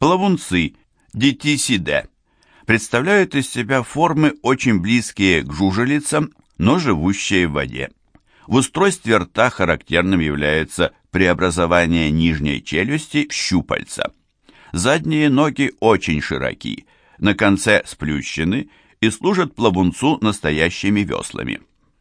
Плавунцы Дитисиде представляют из себя формы, очень близкие к жужелицам, но живущие в воде. В устройстве рта характерным является преобразование нижней челюсти в щупальца. Задние ноги очень широки, на конце сплющены и служат плавунцу настоящими веслами.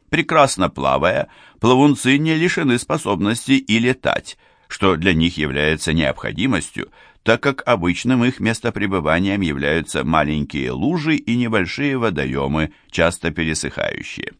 Прекрасно плавая, плавунцы не лишены способности и летать, что для них является необходимостью, так как обычным их местопребыванием являются маленькие лужи и небольшие водоемы, часто пересыхающие.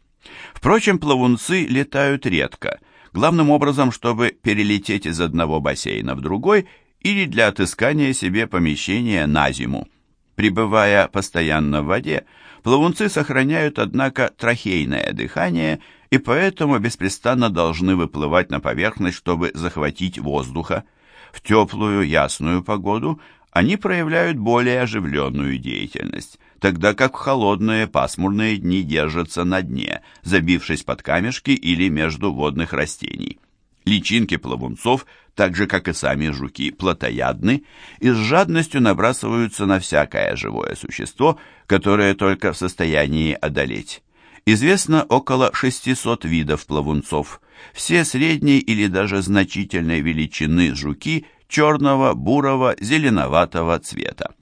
Впрочем, плавунцы летают редко, главным образом, чтобы перелететь из одного бассейна в другой или для отыскания себе помещения на зиму. Пребывая постоянно в воде, плавунцы сохраняют, однако, трахейное дыхание и поэтому беспрестанно должны выплывать на поверхность, чтобы захватить воздуха. В теплую, ясную погоду они проявляют более оживленную деятельность, тогда как в холодные пасмурные дни держатся на дне, забившись под камешки или между водных растений. Личинки плавунцов, так же как и сами жуки, плотоядны и с жадностью набрасываются на всякое живое существо, которое только в состоянии одолеть. Известно около 600 видов плавунцов. Все средней или даже значительной величины жуки черного, бурого, зеленоватого цвета.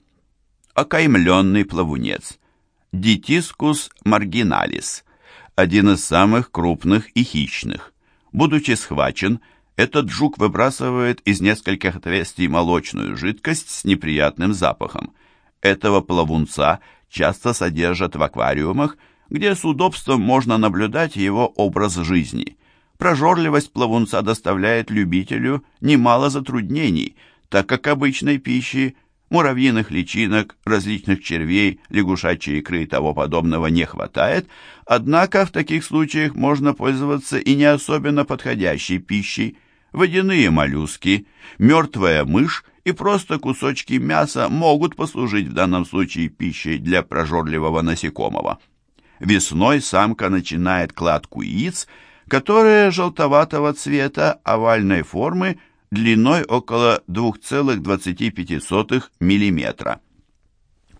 Окаймленный плавунец. Дитискус маргиналис. Один из самых крупных и хищных. Будучи схвачен, этот жук выбрасывает из нескольких отверстий молочную жидкость с неприятным запахом. Этого плавунца часто содержат в аквариумах, где с удобством можно наблюдать его образ жизни. Прожорливость плавунца доставляет любителю немало затруднений, так как обычной пищи, муравьиных личинок, различных червей, лягушачьей икры и того подобного не хватает, однако в таких случаях можно пользоваться и не особенно подходящей пищей. Водяные моллюски, мертвая мышь и просто кусочки мяса могут послужить в данном случае пищей для прожорливого насекомого. Весной самка начинает кладку яиц, которые желтоватого цвета, овальной формы, длиной около 2,25 мм.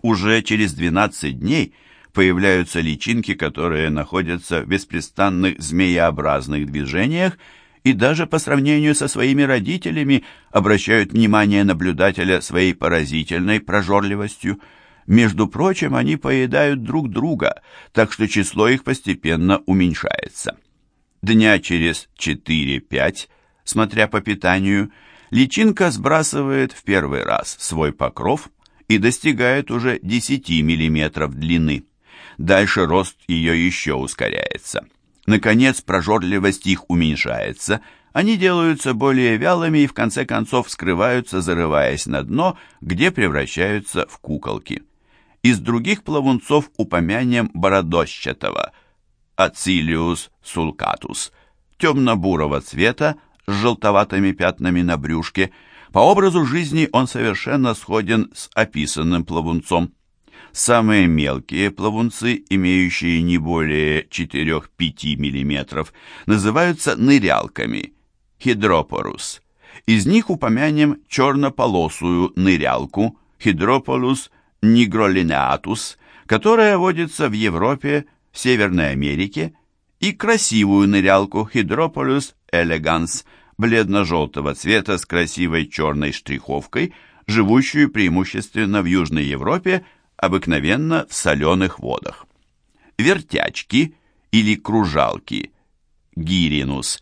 Уже через 12 дней появляются личинки, которые находятся в беспрестанных змееобразных движениях и даже по сравнению со своими родителями обращают внимание наблюдателя своей поразительной прожорливостью – между прочим, они поедают друг друга, так что число их постепенно уменьшается. Дня через 4-5, смотря по питанию, личинка сбрасывает в первый раз свой покров и достигает уже 10 мм длины. Дальше рост ее еще ускоряется. Наконец, прожорливость их уменьшается, они делаются более вялыми и в конце концов скрываются, зарываясь на дно, где превращаются в куколки. Из других плавунцов упомянем бородощатого Ацилиус сулкатус, темно-бурого цвета с желтоватыми пятнами на брюшке. По образу жизни он совершенно сходен с описанным плавунцом. Самые мелкие плавунцы, имеющие не более 4-5 мм, называются нырялками – хидропорус. Из них упомянем чернополосую нырялку – хидрополус нигролинеатус, которая водится в Европе, в Северной Америке, и красивую нырялку Hydropolis elegans, бледно-желтого цвета с красивой черной штриховкой, живущую преимущественно в Южной Европе, обыкновенно в соленых водах. Вертячки или кружалки, гиринус,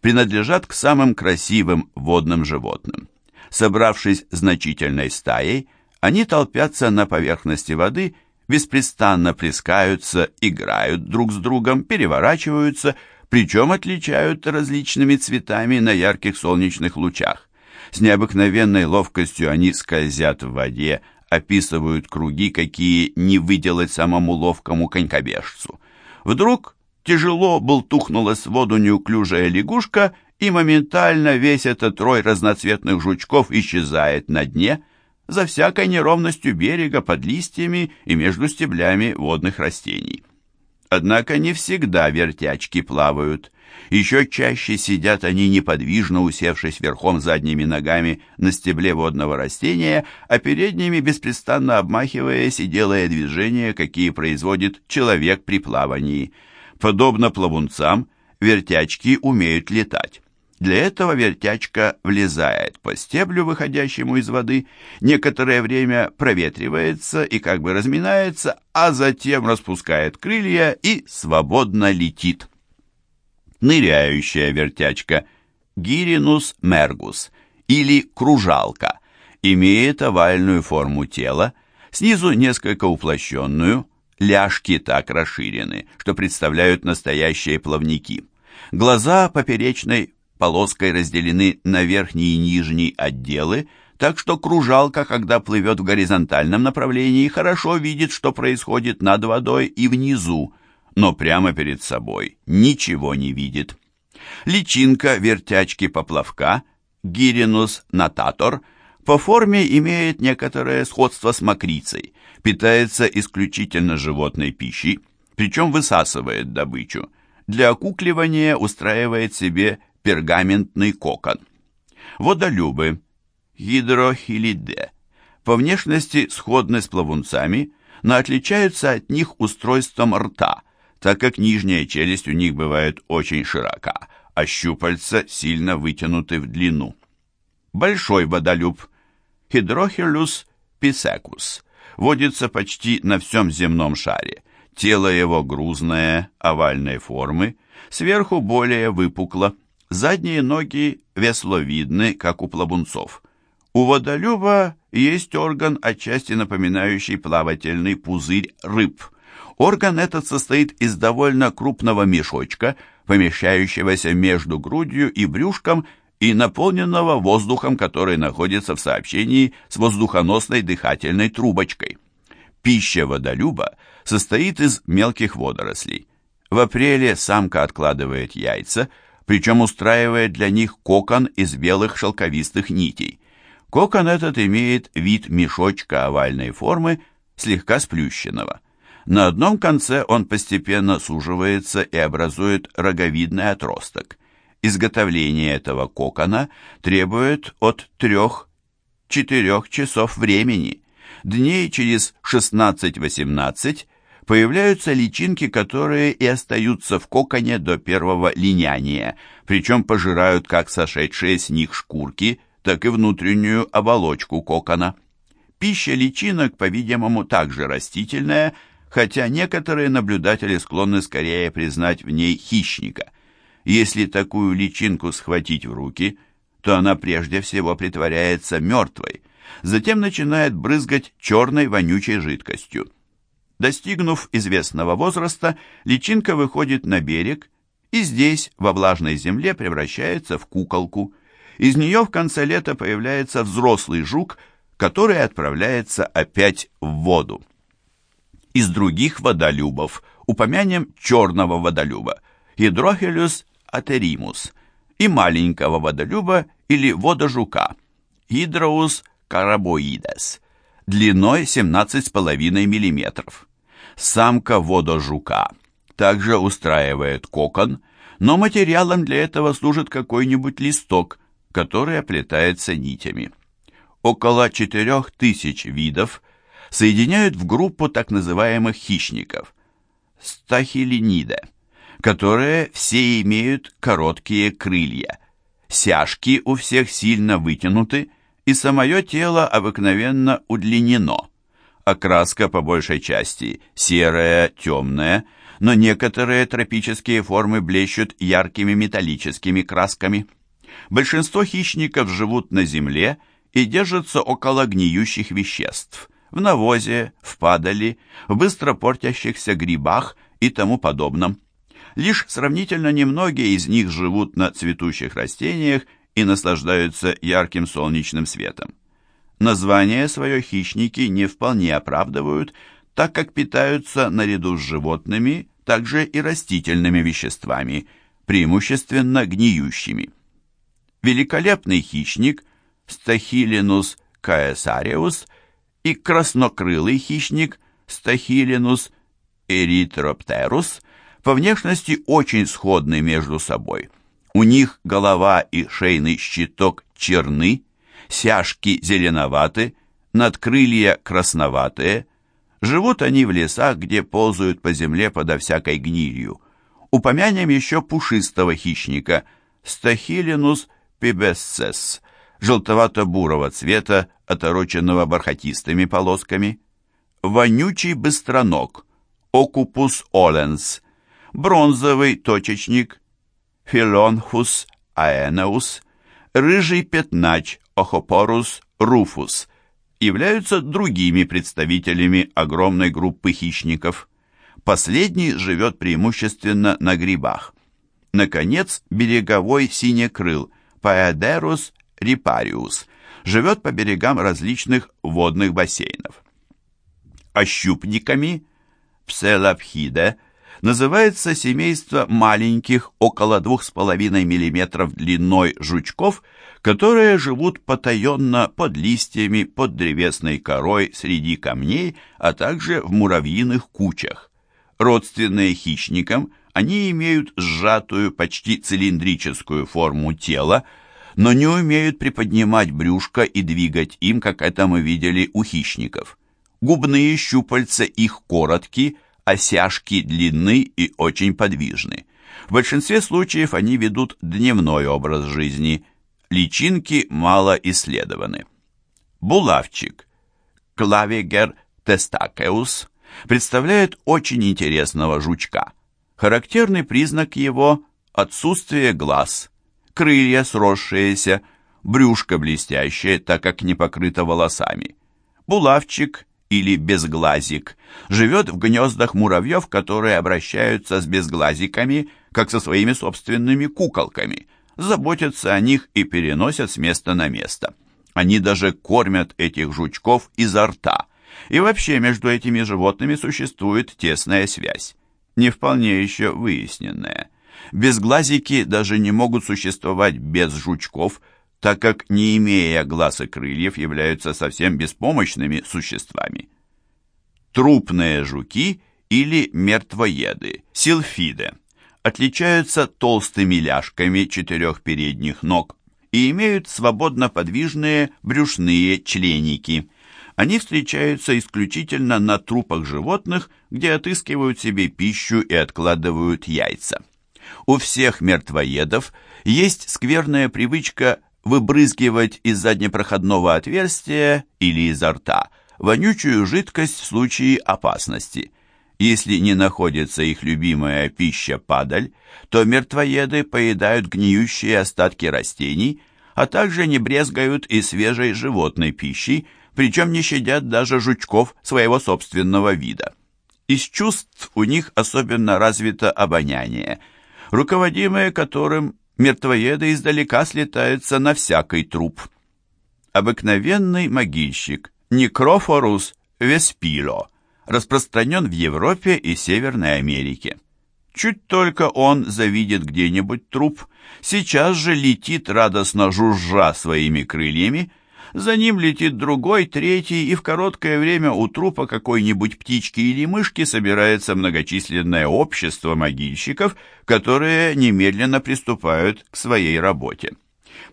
принадлежат к самым красивым водным животным. Собравшись значительной стаей, они толпятся на поверхности воды, беспрестанно плескаются, играют друг с другом, переворачиваются, причем отличают различными цветами на ярких солнечных лучах. С необыкновенной ловкостью они скользят в воде, описывают круги, какие не выделать самому ловкому конькобежцу. Вдруг тяжело болтухнулась в воду неуклюжая лягушка, и моментально весь этот рой разноцветных жучков исчезает на дне – за всякой неровностью берега под листьями и между стеблями водных растений. Однако не всегда вертячки плавают. Еще чаще сидят они неподвижно, усевшись верхом задними ногами на стебле водного растения, а передними беспрестанно обмахиваясь и делая движения, какие производит человек при плавании. Подобно плавунцам, вертячки умеют летать. Для этого вертячка влезает по стеблю, выходящему из воды, некоторое время проветривается и как бы разминается, а затем распускает крылья и свободно летит. Ныряющая вертячка Гиринус мергус или кружалка имеет овальную форму тела, снизу несколько уплощенную, ляжки так расширены, что представляют настоящие плавники. Глаза поперечной полоской разделены на верхний и нижний отделы, так что кружалка, когда плывет в горизонтальном направлении, хорошо видит, что происходит над водой и внизу, но прямо перед собой ничего не видит. Личинка вертячки поплавка, гиринус нататор, по форме имеет некоторое сходство с мокрицей, питается исключительно животной пищей, причем высасывает добычу. Для окукливания устраивает себе пергаментный кокон. Водолюбы, гидрохилиде, по внешности сходны с плавунцами, но отличаются от них устройством рта, так как нижняя челюсть у них бывает очень широка, а щупальца сильно вытянуты в длину. Большой водолюб, Hydrochilus pisecus, водится почти на всем земном шаре. Тело его грузное, овальной формы, сверху более выпукло, Задние ноги весловидны, как у плавунцов. У водолюба есть орган, отчасти напоминающий плавательный пузырь рыб. Орган этот состоит из довольно крупного мешочка, помещающегося между грудью и брюшком и наполненного воздухом, который находится в сообщении с воздухоносной дыхательной трубочкой. Пища водолюба состоит из мелких водорослей. В апреле самка откладывает яйца – причем устраивает для них кокон из белых шелковистых нитей. Кокон этот имеет вид мешочка овальной формы, слегка сплющенного. На одном конце он постепенно суживается и образует роговидный отросток. Изготовление этого кокона требует от 3-4 часов времени. Дней через 16-18 появляются личинки, которые и остаются в коконе до первого линяния, причем пожирают как сошедшие с них шкурки, так и внутреннюю оболочку кокона. Пища личинок, по-видимому, также растительная, хотя некоторые наблюдатели склонны скорее признать в ней хищника. Если такую личинку схватить в руки, то она прежде всего притворяется мертвой, затем начинает брызгать черной вонючей жидкостью. Достигнув известного возраста, личинка выходит на берег и здесь, во влажной земле, превращается в куколку. Из нее в конце лета появляется взрослый жук, который отправляется опять в воду. Из других водолюбов упомянем черного водолюба, Hydrohelus aterimус, и маленького водолюба или водожука, Hydrous caraboides, длиной 17,5 мм. Самка водожука также устраивает кокон, но материалом для этого служит какой-нибудь листок, который оплетается нитями. Около 4000 видов соединяют в группу так называемых хищников – стахилиниде, которые все имеют короткие крылья. Сяжки у всех сильно вытянуты, и самое тело обыкновенно удлинено. Окраска по большей части серая, темная, но некоторые тропические формы блещут яркими металлическими красками. Большинство хищников живут на земле и держатся около гниющих веществ, в навозе, в падали, в быстро портящихся грибах и тому подобном. Лишь сравнительно немногие из них живут на цветущих растениях и наслаждаются ярким солнечным светом. Название свое хищники не вполне оправдывают, так как питаются наряду с животными также и растительными веществами, преимущественно гниющими. Великолепный хищник Стахилинус каесариус и краснокрылый хищник Стахилинус Эритроптерус по внешности очень сходны между собой. У них голова и шейный щиток черны, сяжки зеленоваты, надкрылья красноватые. Живут они в лесах, где ползают по земле подо всякой гнилью. Упомянем еще пушистого хищника Стахилинус пибессес, желтовато-бурого цвета, отороченного бархатистыми полосками. Вонючий быстроног, окупус оленс, бронзовый точечник, филонхус аэнеус, рыжий пятнач, охопорус руфус, являются другими представителями огромной группы хищников. Последний живет преимущественно на грибах. Наконец, береговой синекрыл Paederus riparius живет по берегам различных водных бассейнов. Ощупниками Пселопхиде называется семейство маленьких, около 2,5 мм длиной жучков, которые живут потаенно под листьями, под древесной корой, среди камней, а также в муравьиных кучах. Родственные хищникам, они имеют сжатую, почти цилиндрическую форму тела, но не умеют приподнимать брюшко и двигать им, как это мы видели у хищников. Губные щупальца их короткие, осяжки длинны и очень подвижны. В большинстве случаев они ведут дневной образ жизни. Личинки мало исследованы. Булавчик. Клавигер тестакеус представляет очень интересного жучка. Характерный признак его – отсутствие глаз, крылья сросшиеся, брюшко блестящее, так как не покрыто волосами. Булавчик или безглазик живет в гнездах муравьев, которые обращаются с безглазиками, как со своими собственными куколками, заботятся о них и переносят с места на место. Они даже кормят этих жучков изо рта – и вообще между этими животными существует тесная связь, не вполне еще выясненная. Безглазики даже не могут существовать без жучков, так как, не имея глаз и крыльев, являются совсем беспомощными существами. Трупные жуки или мертвоеды, силфиды, отличаются толстыми ляжками четырех передних ног и имеют свободно подвижные брюшные членики – они встречаются исключительно на трупах животных, где отыскивают себе пищу и откладывают яйца. У всех мертвоедов есть скверная привычка выбрызгивать из заднепроходного отверстия или изо рта вонючую жидкость в случае опасности. Если не находится их любимая пища падаль, то мертвоеды поедают гниющие остатки растений, а также не брезгают и свежей животной пищей, причем не щадят даже жучков своего собственного вида. Из чувств у них особенно развито обоняние, руководимое которым мертвоеды издалека слетаются на всякий труп. Обыкновенный могильщик Некрофорус веспило распространен в Европе и Северной Америке. Чуть только он завидит где-нибудь труп, сейчас же летит радостно жужжа своими крыльями, за ним летит другой, третий, и в короткое время у трупа какой-нибудь птички или мышки собирается многочисленное общество могильщиков, которые немедленно приступают к своей работе.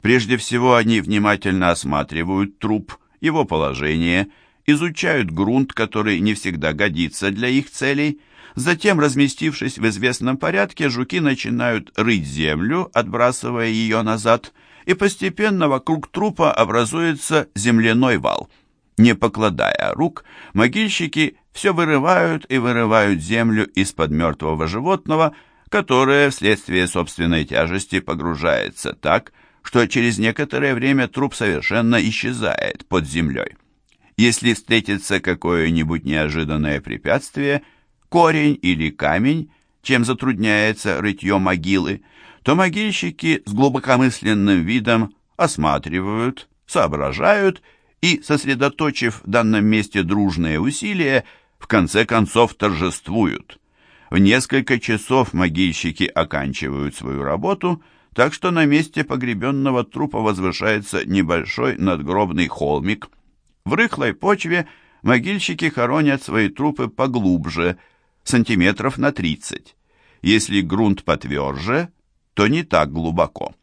Прежде всего они внимательно осматривают труп, его положение, изучают грунт, который не всегда годится для их целей, Затем, разместившись в известном порядке, жуки начинают рыть землю, отбрасывая ее назад, и постепенно вокруг трупа образуется земляной вал. Не покладая рук, могильщики все вырывают и вырывают землю из-под мертвого животного, которое вследствие собственной тяжести погружается так, что через некоторое время труп совершенно исчезает под землей. Если встретится какое-нибудь неожиданное препятствие, корень или камень, чем затрудняется рытье могилы, то могильщики с глубокомысленным видом осматривают, соображают и, сосредоточив в данном месте дружные усилия, в конце концов торжествуют. В несколько часов могильщики оканчивают свою работу, так что на месте погребенного трупа возвышается небольшой надгробный холмик. В рыхлой почве могильщики хоронят свои трупы поглубже, сантиметров на 30. Если грунт потверже, то не так глубоко.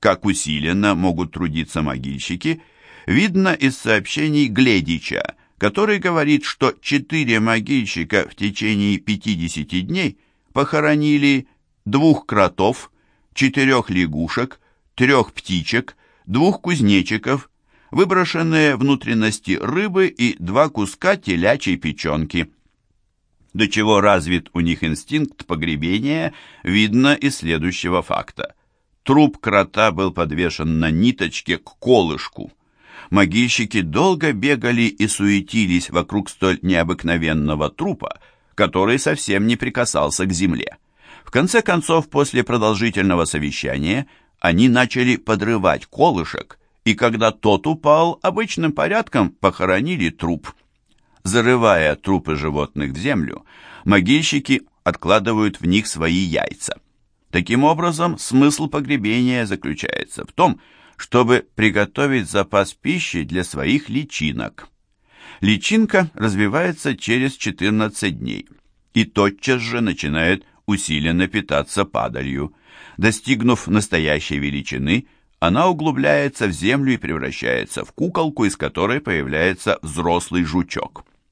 Как усиленно могут трудиться могильщики, видно из сообщений Гледича, который говорит, что четыре могильщика в течение 50 дней похоронили двух кротов, четырех лягушек, трех птичек, двух кузнечиков, выброшенные внутренности рыбы и два куска телячьей печенки. До чего развит у них инстинкт погребения, видно из следующего факта. Труп крота был подвешен на ниточке к колышку. Могильщики долго бегали и суетились вокруг столь необыкновенного трупа, который совсем не прикасался к земле. В конце концов, после продолжительного совещания, они начали подрывать колышек, и когда тот упал, обычным порядком похоронили труп. Зарывая трупы животных в землю, могильщики откладывают в них свои яйца. Таким образом, смысл погребения заключается в том, чтобы приготовить запас пищи для своих личинок. Личинка развивается через 14 дней и тотчас же начинает усиленно питаться падалью. Достигнув настоящей величины, она углубляется в землю и превращается в куколку, из которой появляется взрослый жучок.